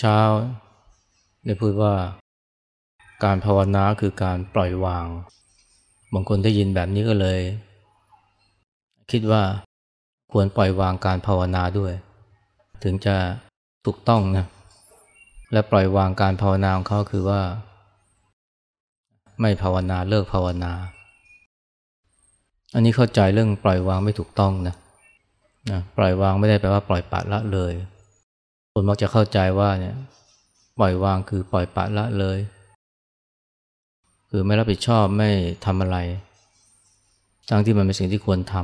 เช้าได้พูดว่าการภาวนาคือการปล่อยวาง บางคนได้ยินแบบนี้ก็เลย คิดว่าควรปล่อยวางการภาวนาด้วย ถึงจะถูกต้องนะและปล่อยวางการภาวนาของเขาคือว่า ไม่ภาวนาเลิกภาวนา อันนี้เข้าใจเรื่องปล่อยวางไม่ถูกต้องนะนะปล่อยวางไม่ได้แปลว่าปล่อยปละละเลย คนมักจะเข้าใจว่าเนี่ยปล่อยวางคือปล่อยปะละเลย คือไม่รับผิดชอบไม่ทำอะไร ทั้งที่มันเป็นสิ่งที่ควรท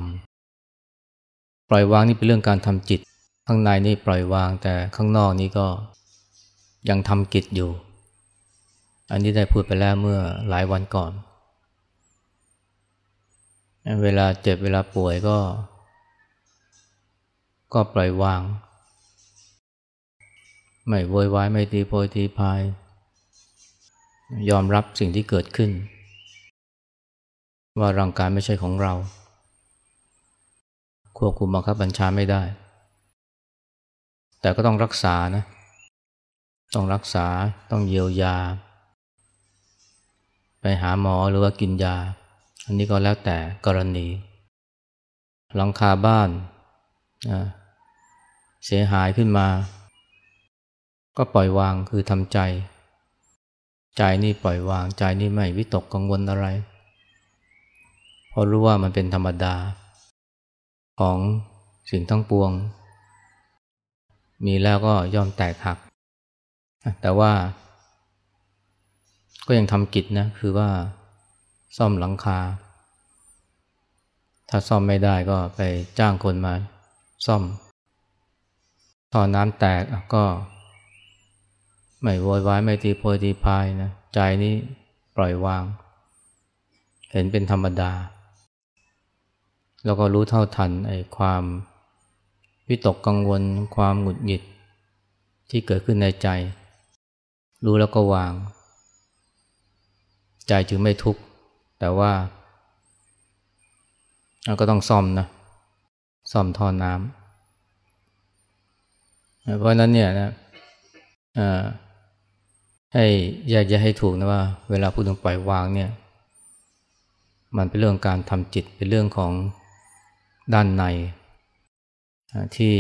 ำปล่อยวางนี่เป็นเรื่องการทำจิต ข้างในนี่ปล่อยวางแต่ข้างนอกนี่ก็ยังทำกิจอยู่ อันนี้ได้พูดไปแล้วเมื่อหลายวันก่อน เวลาเจ็บเวลาป่วยก็ ก็ปล่อยวาง ไม่โวยวายไม่ตีโพยตีพาย ยอมรับสิ่งที่เกิดขึ้น ว่าร่างกายไม่ใช่ของเรา ควบคุมบังคับบัญชาไม่ได้ แต่ก็ต้องรักษานะ ต้องรักษาต้องเยียวยา ไปหาหมอหรือว่ากินยา อันนี้ก็แล้วแต่กรณี หลังคาบ้านเสียหายขึ้นมา ก็ปล่อยวางคือทำใจ ใจนี่ปล่อยวางใจนี่ไม่วิตกกังวลอะไรเพราะรู้ว่ามันเป็นธรรมดา ของสิ่งทั้งปวง มีแล้วก็ยอมแตกหัก แต่ว่า ก็ยังทำกิจนะคือว่าซ่อมหลังคา ถ้าซ่อมไม่ได้ก็ไปจ้างคนมา ซ่อมท่อน้ำแตกก็ ไม่โวยวายไม่ตีโพยตีพายนะใจนี้ปล่อยวาง เห็นเป็นธรรมดา แล้วก็รู้เท่าทันไอ้ความวิตกกังวล ความหงุดหงิด ที่เกิดขึ้นในใจ รู้แล้วก็วาง ใจจึงไม่ทุกข์แต่ว่าก็ต้องซ่อมนะซ่อมท่อน้ำเพราะนั้นเนี่ยนะ ให้แยกแยะให้ถูกนะว่า เวลาพูดถึงปล่อยวางเนี่ย มันเป็นเรื่องการทำจิตเป็นเรื่องของด้านในที่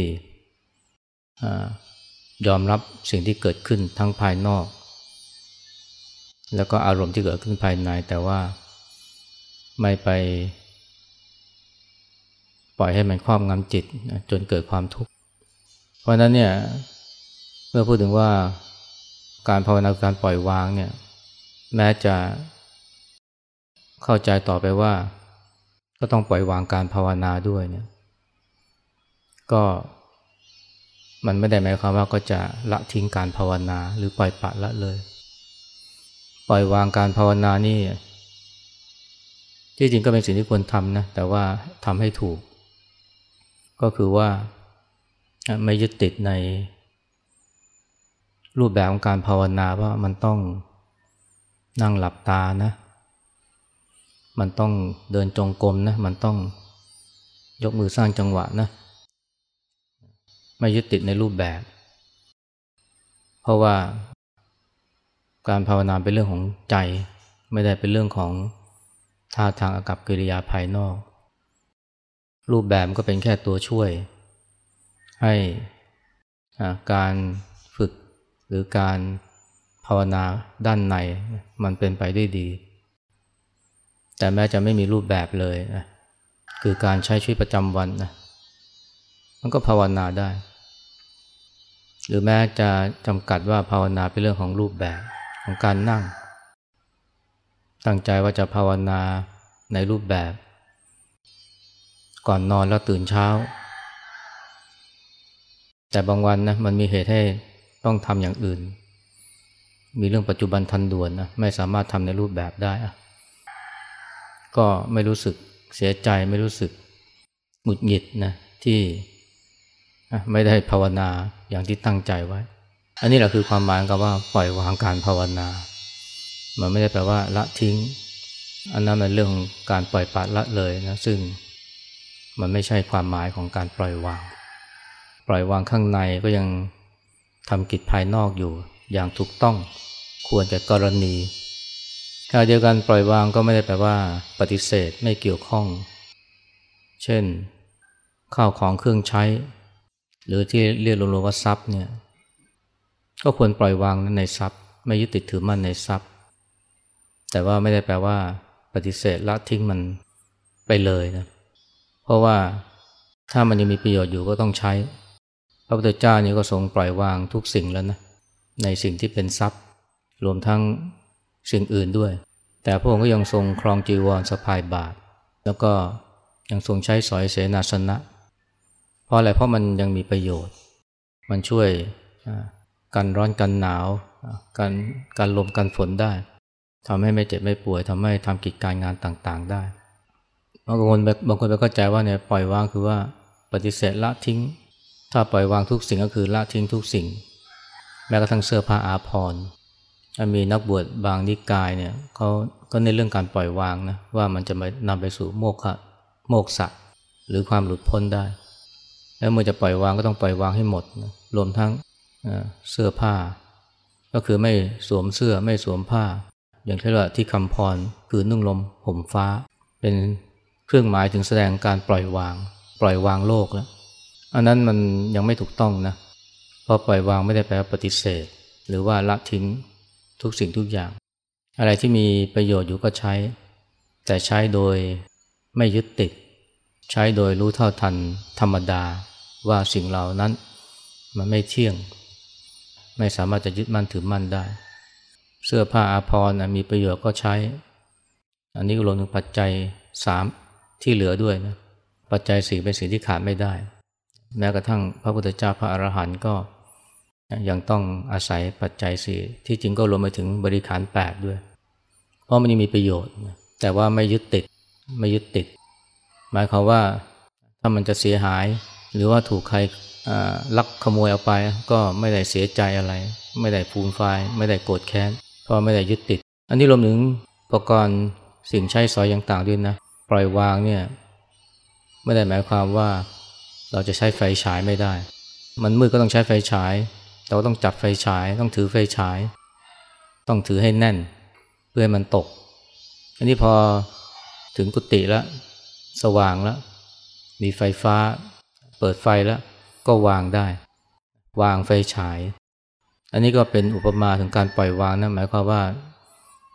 ยอมรับสิ่งที่เกิดขึ้นทั้งภายนอก แล้วก็อารมณ์ที่เกิดขึ้นภายใน แต่ว่าไม่ไป ปล่อยให้มันครอบงำจิตจนเกิดความทุกข์ เพราะนั้นเนี่ยเมื่อพูดถึงว่า การภาวนาการปล่อยวางเนี่ยแม้จะเข้าใจต่อไปว่า ก็ต้องปล่อยวางการภาวนาด้วยเนี่ยก็มันไม่ได้หมายความว่าก็จะละทิ้งการภาวนาหรือปล่อยปะละเลย ปล่อยวางการภาวนานี่ที่จริงก็เป็นสิ่งที่ควรทำนะแต่ว่าทำให้ถูก ก็คือว่าไม่ยึดติดใน รูปแบบของการภาวนาว่ามันต้องนั่งหลับตานะ มันต้องเดินจงกรมนะ มันต้องยกมือสร้างจังหวะนะ ไม่ยึดติดในรูปแบบ เพราะว่าการภาวนาเป็นเรื่องของใจ ไม่ได้เป็นเรื่องของท่าทางอากับกิริยาภายนอก รูปแบบก็เป็นแค่ตัวช่วย ให้การ หรือการภาวนาด้านในมันเป็นไปได้ดี แต่แม้จะไม่มีรูปแบบเลยนะคือการใช้ชีวิตประจำวันนะมันก็ภาวนาได้ หรือแม้จะจำกัดว่าภาวนาเป็นเรื่องของรูปแบบของการนั่ง ตั้งใจว่าจะภาวนาในรูปแบบ ก่อนนอนแล้วตื่นเช้า แต่บางวันนะมันมีเหตุให้ ต้องทำอย่างอื่น มีเรื่องปัจจุบันทันด่วนนะไม่สามารถทำในรูปแบบได้อะก็ไม่รู้สึกเสียใจไม่รู้สึกหงุดหงิดนะที่ไม่ได้ภาวนาอย่างที่ตั้งใจไว้ อันนี้แหละคือความหมายกับว่าปล่อยวางการภาวนา มันไม่ได้แปลว่าละทิ้ง อันนั้นเป็นเรื่องของการปล่อยปละละเลยนะซึ่งมันไม่ใช่ความหมายของการปล่อยวาง ปล่อยวางข้างในก็ยัง ทำกิจภายนอกอยู่อย่างถูกต้องควรแก่กรณีขณะเดียวกันปล่อยวางก็ไม่ได้แปลว่าปฏิเสธไม่เกี่ยวข้อง เช่น ข้าวของเครื่องใช้ หรือที่เรียกรวมๆว่าทรัพย์เนี่ยก็ควรปล่อยวางในทรัพย์ ไม่ยึดติดถือมั่นในทรัพย์ แต่ว่าไม่ได้แปลว่า ปฏิเสธละทิ้งมันไปเลยนะเพราะว่าถ้ามันยังมีประโยชน์อยู่ก็ต้องใช้ พระพุทธเจ้านี่ก็ทรงปล่อยวางทุกสิ่งแล้วนะในสิ่งที่เป็นทรัพย์ รวมทั้งสิ่งอื่นด้วย แต่พระองค์ก็ยังทรงครองจีวรสะพายบาท แล้วก็ยังทรงใช้สอยเสนาสนะ เพราะอะไรเพราะมันยังมีประโยชน์ มันช่วยกันร้อนกันหนาวกันกันลมกันฝนได้ทำให้ไม่เจ็บไม่ป่วยทำให้ทำกิจการงานต่างๆได้บางคนบางคนไปเข้าใจว่าเนี่ยปล่อยวางคือว่าปฏิเสธละทิ้ง ถ้าปล่อยวางทุกสิ่งก็คือละทิ้งทุกสิ่ง แม้กระทั่งเสื้อผ้าอาภรณ์มีนักบวชบางนิกายเนี่ยเขาก็ในเรื่องการปล่อยวางนะว่ามันจะมานำไปสู่โมฆะโมกษะหรือความหลุดพ้นได้ แล้วเมื่อจะปล่อยวางก็ต้องปล่อยวางให้หมดนะรวมทั้งเสื้อผ้า ก็คือไม่สวมเสื้อไม่สวมผ้า อย่างที่ว่าที่คำพรคือนุ่งลมห่มฟ้า เป็นเครื่องหมายถึงแสดงการปล่อยวาง ปล่อยวางโลกแล้ว อันนั้นมันยังไม่ถูกต้องนะเพราะปล่อยวางไม่ได้แปลว่าปฏิเสธ หรือว่าละทิ้งทุกสิ่งทุกอย่าง อะไรที่มีประโยชน์อยู่ก็ใช้ แต่ใช้โดยไม่ยึดติด ใช้โดยรู้เท่าทันธรรมดาว่าสิ่งเหล่านั้นมันไม่เที่ยง ไม่สามารถจะยึดมั่นถือมั่นได้ เสื้อผ้าอาภรณ์มีประโยชน์ก็ใช้ อันนี้รวมถึงปัจจัยสามที่เหลือด้วยนะปัจจัยสี่เป็นสิ่งที่ขาดไม่ได้ แม้กระทั่งพระพุทธเจ้าพระอรหันต์ก็ยังต้องอาศัยปัจจัยสี่ที่จริงก็รวมไปถึงบริขารแปดด้วย เพราะมันยังมีประโยชน์ แต่ว่าไม่ยึดติดไม่ยึดติด หมายความว่าถ้ามันจะเสียหาย หรือว่าถูกใครลักขโมยเอาไป ก็ไม่ได้เสียใจอะไร ไม่ได้ฟูมไฟไม่ได้โกรธแค้นเพราะไม่ได้ยึดติด อันนี้รวมถึงอุปกรณ์สิ่งใช้สอยอย่างต่างด้วยนะ ปล่อยวางเนี่ยไม่ได้หมายความว่า เราจะใช้ไฟฉายไม่ได้ มันมืดก็ต้องใช้ไฟฉาย เราต้องจับไฟฉาย ต้องถือไฟฉาย ต้องถือให้แน่น เพื่อให้มันตก อันนี้พอถึงกุฏิแล้ว สว่างแล้ว มีไฟฟ้า เปิดไฟแล้ว ก็วางได้ วางไฟฉาย อันนี้ก็เป็นอุปมาถึงการปล่อยวางนะหมายความว่า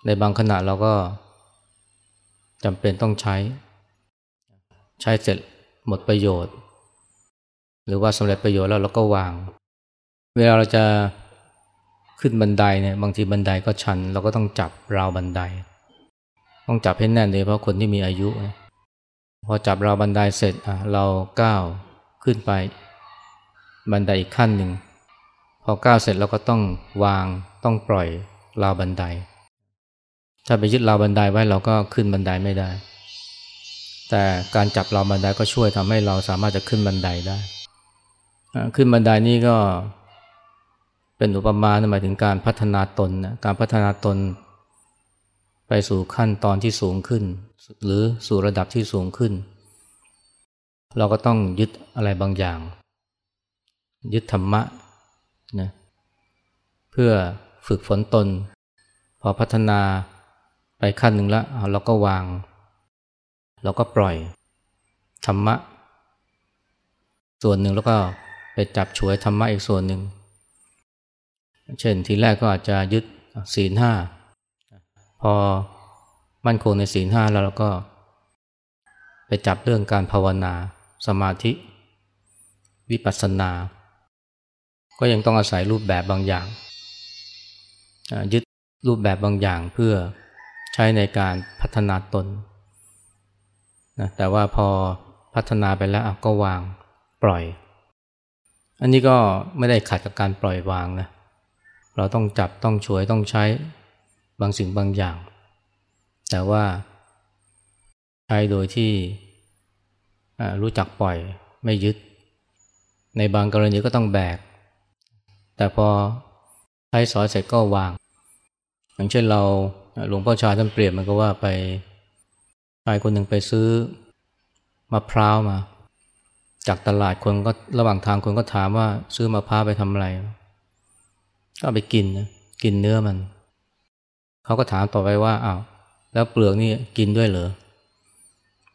ในบางขณะเราก็จำเป็นต้องใช้ ใช้เสร็จหมดประโยชน์ หรือว่าสำเร็จประโยชน์แล้วเราก็วาง เวลาเราจะขึ้นบันไดเนี่ยบางทีบันไดก็ชัน เราก็ต้องจับราวบันได ต้องจับให้แน่นเลยเพราะคนที่มีอายุ พอจับราวบันไดเสร็จอะเราก้าวขึ้นไปบันไดอีกขั้นหนึ่งพอก้าวเสร็จเราก็ต้องวางต้องปล่อยราวบันได ถ้าไปยึดราวบันไดไว้เราก็ขึ้นบันไดไม่ได้ แต่การจับราวบันไดก็ช่วยทำให้เราสามารถจะขึ้นบันไดได้ ขึ้นบันไดนี่ก็เป็นอุปมาหมายถึงการพัฒนาตนนะการพัฒนาตน ไปสู่ขั้นตอนที่สูงขึ้น หรือสู่ระดับที่สูงขึ้น เราก็ต้องยึดอะไรบางอย่าง ยึดธรรมะนะเพื่อฝึกฝนตน พอพัฒนาไปขั้นหนึ่งแล้วเราก็วาง เราก็ปล่อยธรรมะ ส่วนหนึ่งแล้วก็ ไปจับฉวยธรรมะอีกส่วนหนึ่ง เช่นทีแรกก็อาจจะยึดศีลห้าพอมั่นคงในศีลห้าแล้วเราก็ ไปจับเรื่องการภาวนา สมาธิ วิปัสสนา ก็ยังต้องอาศัยรูปแบบบางอย่าง ยึดรูปแบบบางอย่างเพื่อใช้ในการพัฒนาตนนะแต่ว่าพอพัฒนาไปแล้วก็วางปล่อย อันนี้ก็ไม่ได้ขัดกับการปล่อยวางนะ เราต้องจับต้องช่วยต้องใช้บางสิ่งบางอย่าง แต่ว่าใช้โดยที่รู้จักปล่อยไม่ยึด ในบางกรณีก็ต้องแบก แต่พอใช้สอยเสร็จก็วาง อย่างเช่นเราหลวงพ่อชาท่านเปรียบมันก็ว่าไปชายคนหนึ่งไปซื้อมะพร้าวมา จากตลาดคนก็ระหว่างทางคนก็ถามว่าซื้อมะพร้าวไปทำอะไร ก็ไปกินนะกินเนื้อมัน เขาก็ถามต่อไปว่าอ้าวแล้วเปลือกนี่กินด้วยเหรอ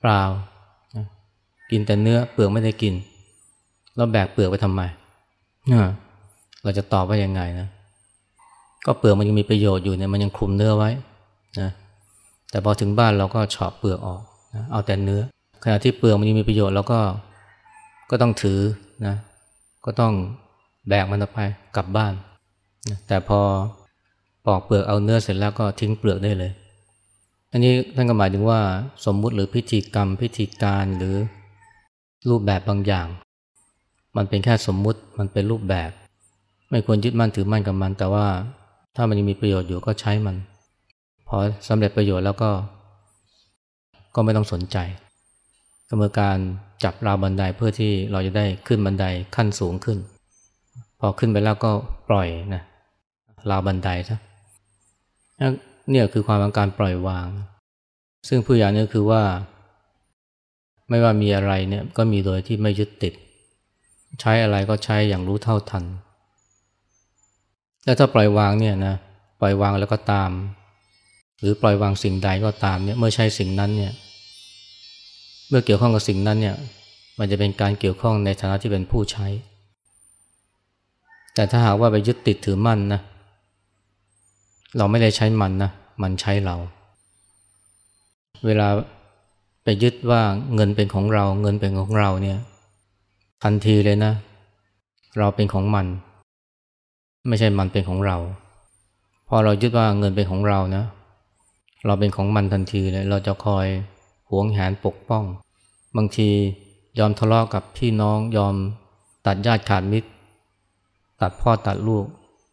เปล่า กินแต่เนื้อเปลือกไม่ได้กิน แล้วแบกเปลือกไปทำไมเราจะตอบว่ายังไงนะ ก็เปลือกมันยังมีประโยชน์อยู่เนี่ยมันยังคลุมเนื้อไว้นะแต่พอถึงบ้านเราก็เฉาะเปลือกออกนะเอาแต่เนื้อขณะที่เปลือกมันยังมีประโยชน์เราก็ ก็ต้องถือนะ ก็ต้องแบกมันออกไปกลับบ้านนะแต่พอปอกเปลือกเอาเนื้อเสร็จแล้วก็ทิ้งเปลือกได้เลย อันนี้ท่านก็หมายถึงว่าสมมุติหรือพิธีกรรมพิธีการหรือรูปแบบบางอย่าง มันเป็นแค่สมมุติมันเป็นรูปแบบ ไม่ควรยึดมั่นถือมั่นกับมัน แต่ว่าถ้ามันยังมีประโยชน์อยู่ก็ใช้มัน พอสำเร็จประโยชน์แล้วก็ ก็ไม่ต้องสนใจ ก็เมื่อการจับราวบันไดเพื่อที่เราจะได้ขึ้นบันไดขั้นสูงขึ้น พอขึ้นไปแล้วก็ปล่อยนะราวบันไดซะเนี่ยคือความต้องการปล่อยวาง ซึ่งผู้อย่างนี้คือว่า ไม่ว่ามีอะไรเนี่ยก็มีโดยที่ไม่ยึดติด ใช้อะไรก็ใช้อย่างรู้เท่าทัน แล้วถ้าปล่อยวางเนี่ยนะปล่อยวางแล้วก็ตาม หรือปล่อยวางสิ่งใดก็ตามเนี่ยเมื่อใช้สิ่งนั้นเนี่ย เมื่อเกี่ยวข้องกับสิ่งนั้นเนี่ยมันจะเป็นการเกี่ยวข้องในฐานะที่เป็นผู้ใช้ แต่ถ้าหากว่าไปยึดติดถือมั่นนะเราไม่ได้ใช้มันนะมันใช้เรา เวลาไปยึดว่าเงินเป็นของเรา เงินเป็นของเราเนี่ยทันทีเลยนะ เราเป็นของมัน ไม่ใช่มันเป็นของเรา พอเรายึดว่าเงินเป็นของเรานะ เราเป็นของมันทันทีเลย เราจะคอย หวงแหนปกป้อง บางทียอมทะเลาะกับพี่น้องยอมตัดญาติขาดมิตร ตัดพ่อตัดลูก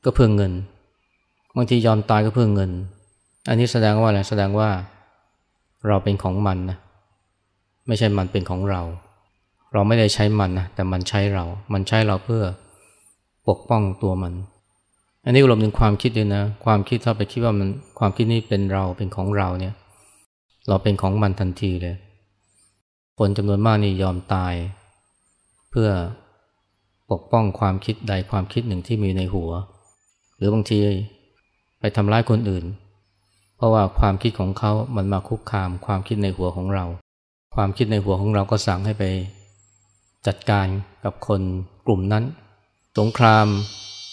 ก็เพื่อเงิน บางทียอมตายก็เพื่อเงิน อันนี้แสดงว่าอะไรแสดงว่า เราเป็นของมันนะไม่ใช่มันเป็นของเรา เราไม่ได้ใช้มันนะแต่มันใช้เรา มันใช้เราเพื่อปกป้องตัวมัน อันนี้รวมถึงความคิดด้วยนะ ความคิดถ้าไปคิดว่ามันความคิดนี้เป็นเราเป็นของเราเนี่ย เราเป็นของมันทันทีเลย คนจำนวนมากนี่ยอมตาย เพื่อปกป้องความคิดใดความคิดหนึ่งที่มีในหัว หรือบางทีไปทำร้ายคนอื่น เพราะว่าความคิดของเขามันมาคุกคามความคิดในหัวของเรา ความคิดในหัวของเราก็สั่งให้ไป จัดการกับคนกลุ่มนั้น สงคราม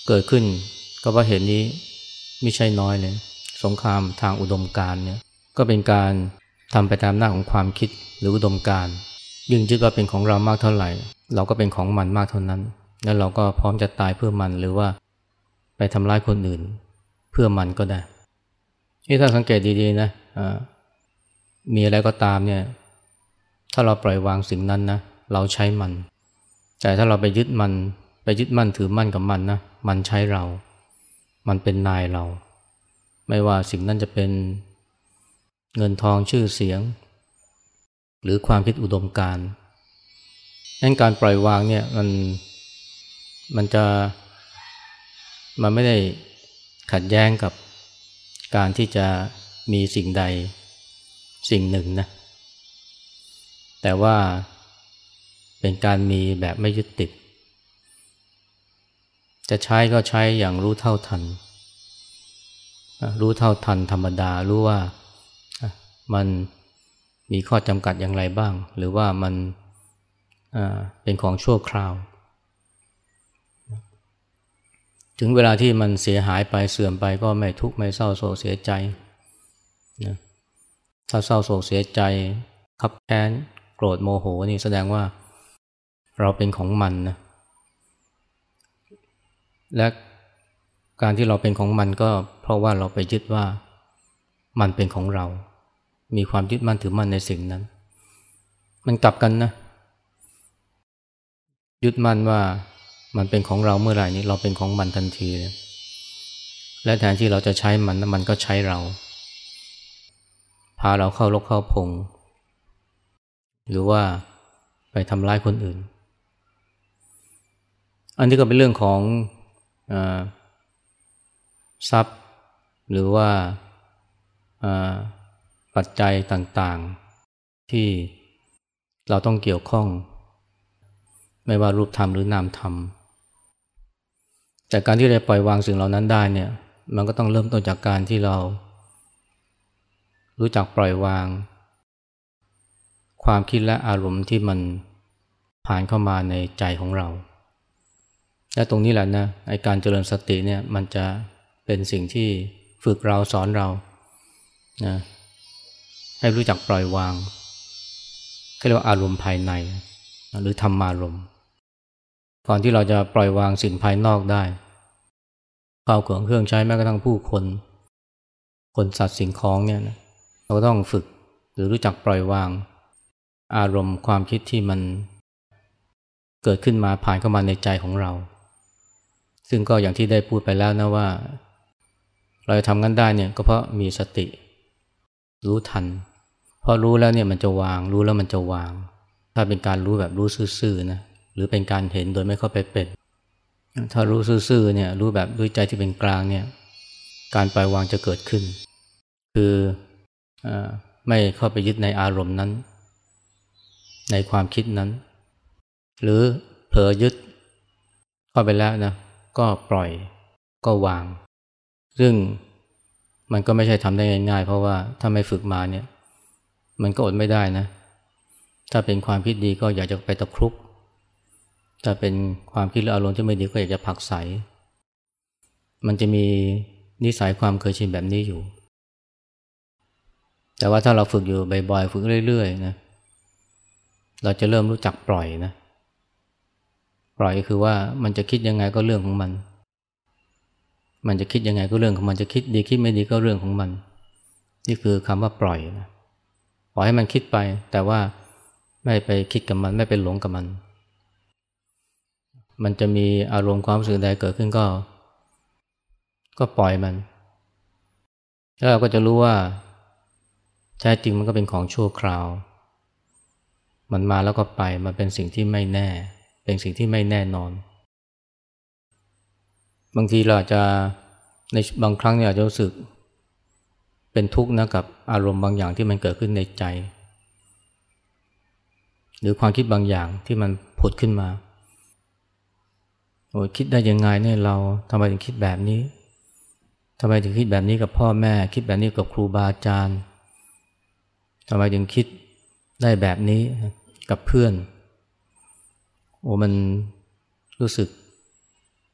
เกิดขึ้น ก็เพราะเหตุนนี้ไม่ใช่น้อยเลย สงครามทางอุดมการเนี่ยก็เป็นการ ทำไปตามหน้าของความคิดหรืออุดมการยิ่งยึดว่าเป็นของเรามากเท่าไหร่ เราก็เป็นของมันมากเท่านั้น แล้วเราก็พร้อมจะตายเพื่อมันหรือว่าไปทำร้ายคนอื่น เพื่อมันก็ได้ที่ถ้าสังเกตดีๆนะมีอะไรก็ตามเนี่ย ถ้าเราปล่อยวางสิ่งนั้นนะเราใช้มัน แต่ถ้าเราไปยึดมัน ไปยึดมั่นถือมั่นกับมันนะมันใช้เรา มันเป็นนายเรา ไม่ว่าสิ่งนั้นจะเป็น เงินทองชื่อเสียง หรือความคิดอุดมการณ์นั้นการปล่อยวางเนี่ยมันมันจะมันไม่ได้ขัดแย้งกับการที่จะมีสิ่งใดสิ่งหนึ่งนะแต่ว่าเป็นการมีแบบไม่ยึดติด จะใช้ก็ใช้อย่างรู้เท่าทัน รู้เท่าทันธรรมดารู้ว่า มันมีข้อจำกัดอย่างไรบ้าง หรือว่ามันเป็นของชั่วคราว ถึงเวลาที่มันเสียหายไปเสื่อมไปก็ไม่ทุกข์ไม่เศร้าโศกเสียใจนะถ้าเศร้าโศกเสียใจขับแค้นโกรธโมโหนี่แสดงว่าเราเป็นของมันนะและการที่เราเป็นของมันก็เพราะว่าเราไปยึดว่ามันเป็นของเรา มีความยึดมั่นถือมั่นในสิ่งนั้น มันกลับกันนะ ยึดมั่นว่ามันเป็นของเราเมื่อไหร่นี้เราเป็นของมันทันทีเลยและแทนที่เราจะใช้มันมันก็ใช้เรา พาเราเข้ารกเข้าพง หรือว่าไปทำร้ายคนอื่น อันนี้ก็เป็นเรื่องของอทรัพย์ หรือว่า ปัจจัยต่างๆ ที่เราต้องเกี่ยวข้อง ไม่ว่ารูปธรรมหรือนามธรรม แต่การที่เราปล่อยวางสิ่งเหล่านั้นได้เนี่ย มันก็ต้องเริ่มต้นจากการที่เรา รู้จักปล่อยวาง ความคิดและอารมณ์ที่มันผ่านเข้ามาในใจของเรา และตรงนี้แหละนะไอการเจริญสติเนี่ยมันจะเป็นสิ่งที่ฝึกเราสอนเรานะ ให้รู้จักปล่อยวางเรียกว่าอารมณ์ภายใน หรือธรรมารมณ์ก่อนที่เราจะปล่อยวางสิ่งภายนอกได้ข้าวของเครื่องใช้แม้กระทั่งผู้คน คนสัตว์สิ่งของเนี่ยนะเราต้องฝึกหรือรู้จักปล่อยวาง อารมณ์ความคิดที่มันเกิดขึ้นมาผ่านเข้ามาในใจของเรา ซึ่งก็อย่างที่ได้พูดไปแล้วนะว่า เราจะทำงั้นได้เนี่ยก็เพราะมีสติ รู้ทัน พอรู้แล้วเนี่ยมันจะวาง รู้แล้วมันจะวาง ถ้าเป็นการรู้แบบรู้ซื่อๆนะหรือเป็นการเห็นโดยไม่เข้าไปเป็น ถ้ารู้ซื่อๆเนี่ยรู้แบบด้วยใจที่เป็นกลางเนี่ยการปล่อยวางจะเกิดขึ้น คืออไม่เข้าไปยึดในอารมณ์นั้น ในความคิดนั้น หรือเผลอยึดเข้าไปแล้วนะก็ปล่อยก็วาง ซึ่งมันก็ไม่ใช่ทำได้ง่ายๆ เพราะว่าถ้าไม่ฝึกมาเนี่ย มันก็อดไม่ได้นะ ถ้าเป็นความคิดดีก็อยากจะไปตะครุบถ้าเป็นความคิดหรืออารมณ์ที่ไม่ดีก็อยากจะผักใส มันจะมีนิสัยความเคยชินแบบนี้อยู่ แต่ว่าถ้าเราฝึกอยู่บ่อยๆฝึกเรื่อยๆนะ เราจะเริ่มรู้จักปล่อยนะ ปล่อยคือว่ามันจะคิดยังไงก็เรื่องของมัน มันจะคิดยังไงก็เรื่องของมันจะคิดดีคิดไม่ดีก็เรื่องของมัน นี่คือคำว่าปล่อยนะ ปล่อยให้มันคิดไป แต่ว่าไม่ไปคิดกับมันไม่ไปหลงกับมัน มันจะมีอารมณ์ความรู้สึกใดเกิดขึ้นก็ ก็ปล่อยมัน แล้วเราก็จะรู้ว่าแท้จริงมันก็เป็นของชั่วคราว มันมาแล้วก็ไป มันเป็นสิ่งที่ไม่แน่ เป็นสิ่งที่ไม่แน่นอน บางทีเราจะในบางครั้งเนี่ยอาจจะรู้สึก เป็นทุกข์นะกับอารมณ์บางอย่างที่มันเกิดขึ้นในใจ หรือความคิดบางอย่างที่มันผุดขึ้นมาโอ้คิดได้ยังไงเนี่ยเราทำไมถึงคิดแบบนี้ทำไมถึงคิดแบบนี้กับพ่อแม่ คิดแบบนี้กับครูบาอาจารย์ทำไมถึงคิดได้แบบนี้กับเพื่อน โอ้มันรู้สึก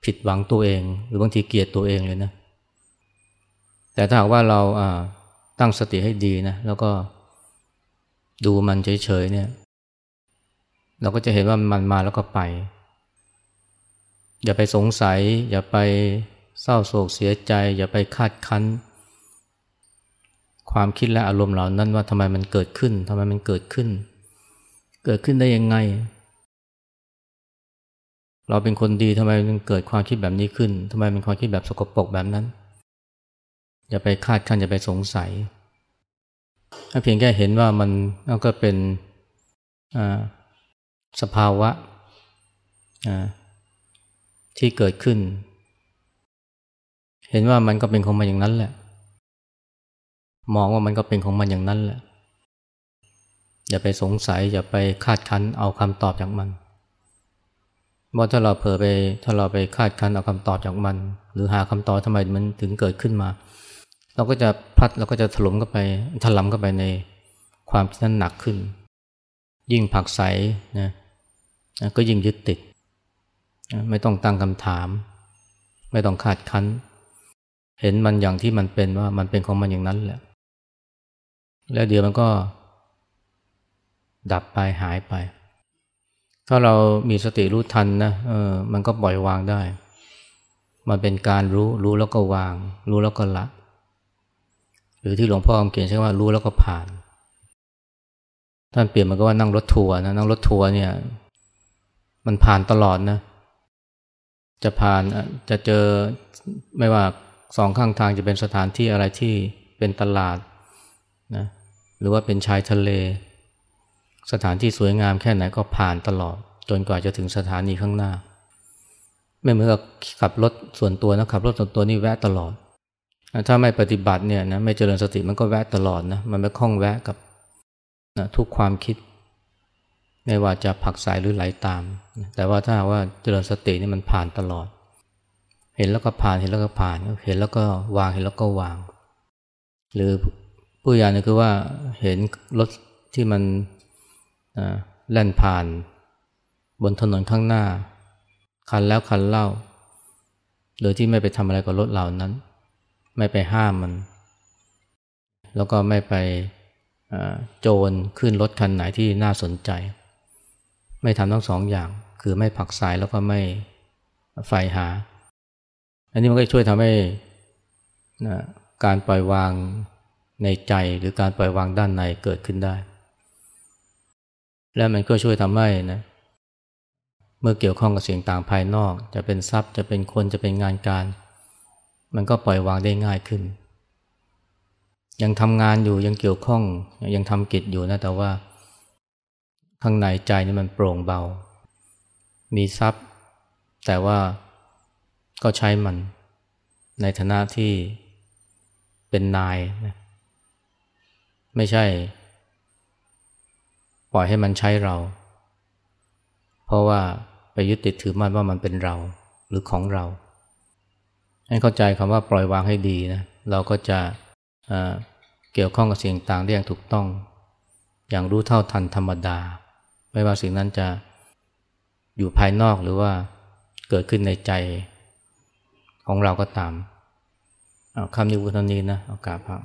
ผิดหวังตัวเอง หรือบางทีเกลียดตัวเองเลยนะ แต่ถ้าหากว่าเราตั้งสติให้ดีนะแล้วก็ดูมันเฉยๆเนี่ย เราก็จะเห็นว่ามันมาแล้วก็ไป อย่าไปสงสัย อย่าไปเศร้าโศกเสียใจ อย่าไปคาดคั้น ความคิดและอารมณ์เหล่านั้นว่าทำไมมันเกิดขึ้นทำไมมันเกิดขึ้น เกิดขึ้นได้ยังไง เราเป็นคนดีทำไมมันเกิดความคิดแบบนี้ขึ้นทำไมมันความคิดแบบสกปรกแบบนั้น อย่าไปคาดคั้นอย่าไปสงสัย ถ้าเพียงแค่เห็นว่ามันก็เป็นสภาวะที่เกิดขึ้น เห็นว่ามันก็เป็นของมันอย่างนั้นแหละ มองว่ามันก็เป็นของมันอย่างนั้นแหละ อย่าไปสงสัย อย่าไปคาดคั้นเอาคำตอบจากมันเพราถ้าเราเผลอไปถ้าเราไปคาดคั้นเอาคำตอบจากมัน หรือหาคำตอบทำไมมันถึงเกิดขึ้นมา เราก็จะพลัดเราก็จะถล่มเข้าไปถลำเข้าไปในความที่นั้นหนักขึ้น ยิ่งผักใสนะก็ยิ่งยึดติด ไม่ต้องตั้งคำถาม ไม่ต้องคาดคั้น เห็นมันอย่างที่มันเป็นว่ามันเป็นของมันอย่างนั้นแหละ แล้วเดี๋ยวมันก็ ดับไปหายไป ถ้าเรามีสติรู้ทันนะเออมันก็ปล่อยวางได้ มันเป็นการรู้รู้แล้วก็วาง รู้แล้วก็ละ รือที่หลวงพ่อเขียนใช่ว่ารู้แล้วก็ผ่าน ท่านเปลี่ยนมันก็ว่านั่งรถทัวร์นะนั่งรถทัวร์เนี่ย มันผ่านตลอดนะ จะผ่านจะเจอไม่ว่าสองข้างทางจะเป็นสถานที่อะไรที่เป็นตลาดนะหรือว่าเป็นชายทะเล สถานที่สวยงามแค่ไหนก็ผ่านตลอด จนกว่าจะถึงสถานีข้างหน้า ไม่เหมือนกับขับรถส่วนตัวนะขับรถส่วนตัวนี่แวะตลอด ถ้าไม่ปฏิบัติเนี่ยนะไม่เจริญสติมันก็แวะตลอดนะมันไม่คล้องแวะกับนะทุกความคิด ไม่ว่าจะผักสายหรือไหลาตาม แต่ว่าถ้าว่าเจริญสตินี่มันผ่านตลอด เห็นแล้วก็ผ่านเห็นแล้วก็ผ่านเห็นแล้วก็วางเห็นแล้วก็วาง หรือผู้อย่างนึงคือว่าเห็นรถที่มันแล่นผ่าน บนถนนข้างหน้า คันแล้วคันเล่า โดยที่ไม่ไปทำอะไรกับรถเหล่านั้น ไม่ไปห้ามมัน แล้วก็ไม่ไปโจรขึ้นรถคันไหนที่น่าสนใจ ไม่ทำทั้งสองอย่าง คือไม่ผักสายแล้วก็ไม่ไฟหา อันนี้มันก็ช่วยทำให้นะการปล่อยวางในใจหรือการปล่อยวางด้านในเกิดขึ้นได้ และมันก็ช่วยทำให้นะเมื่อเกี่ยวข้องกับสิ่งต่างภายนอก จะเป็นทรัพย์จะเป็นคนจะเป็นงานการ มันก็ปล่อยวางได้ง่ายขึ้น ยังทำงานอยู่ยังเกี่ยวข้องยังทำกิจอยู่นะแต่ว่า ข้างในใจนี่มันโปร่งเบา มีทรัพย์ แต่ว่าก็ใช้มัน ในฐานะที่เป็นนายนะไม่ใช่ ปล่อยให้มันใช้เรา เพราะว่าไปยึดติดถือมั่นว่ามันเป็นเราหรือของเรา ให้เข้าใจคำว่าปล่อยวางให้ดีนะเราก็จะเกี่ยวข้องกับสิ่งต่างได้อย่างถูกต้อง อย่างรู้เท่าทันธรรมดา ไม่ว่าสิ่งนั้นจะอยู่ภายนอกหรือว่าเกิดขึ้นในใจของเราก็ตามเอาคำนิวุฒนี้นะเอากาพระ